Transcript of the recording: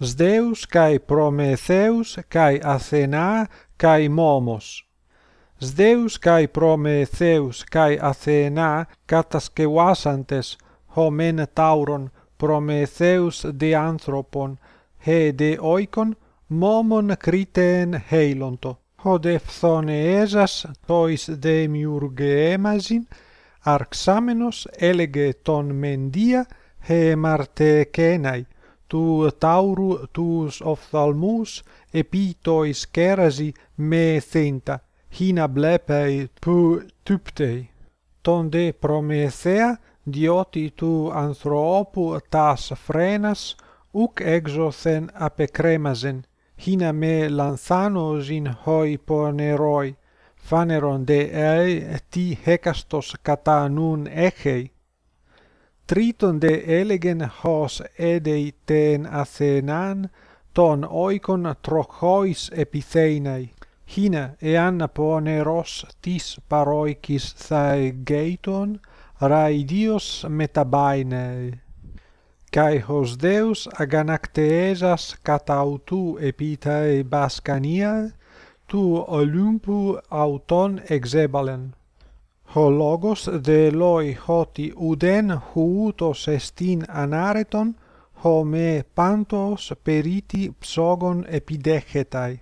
Σδέους καί kai καί Αθενά καί Μόμος. kai καί Προμεθέους καί Αθενά κατασκευάσαντες χωμέν Prometheus de anthropon άνθρωπον, χε oikon οίκον, μόμον κρίτεεν χέιλοντο. Ο δε φθονεέζας τοις δε μιουργέμαζιν, αρξάμενος έλεγε τον μενδία χε μαρτεκέναι, tu tauru tus ophthalmus epitois kerasi me thenta hina blepei pu typtei tonde promethea dioti tu anthropu tas frenas, uc exothen apecremasen hina me lanthanos in hoi poneroi phaneron de ei ti hecastos kata nun echei. Triton de elegen hos edei ten athenan ton oikon trochois epitheinai hina ean poneros tis paroikis thae geiton raidios metabainei. Kai hos deus aganacteesas catautu epitae bascania tu olympu auton exebalen ho logos de loi hoti uden huutos estin anareton ho me pantos periti psogon epidechetai